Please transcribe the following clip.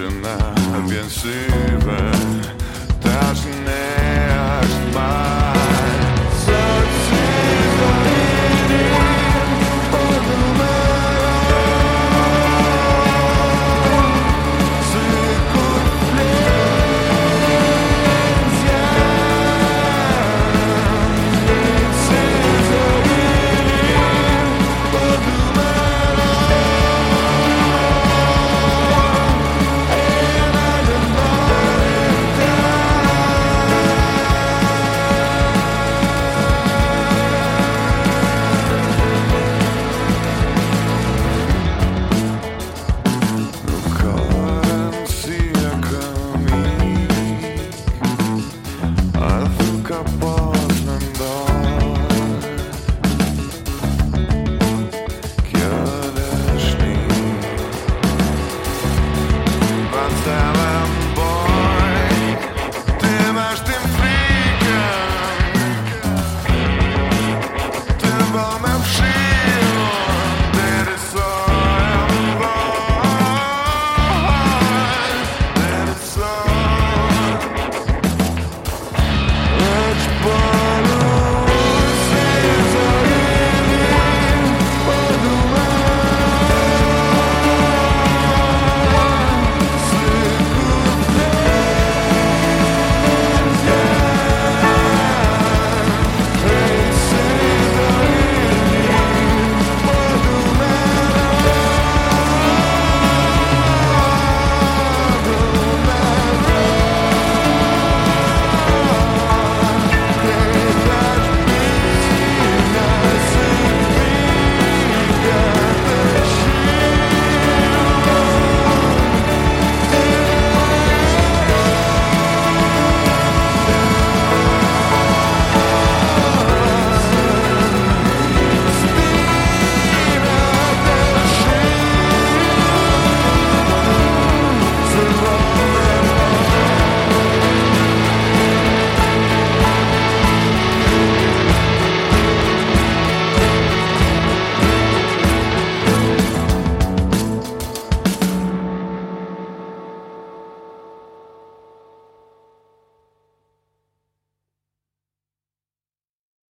dziewczyna, więc idę też nie jak ma. up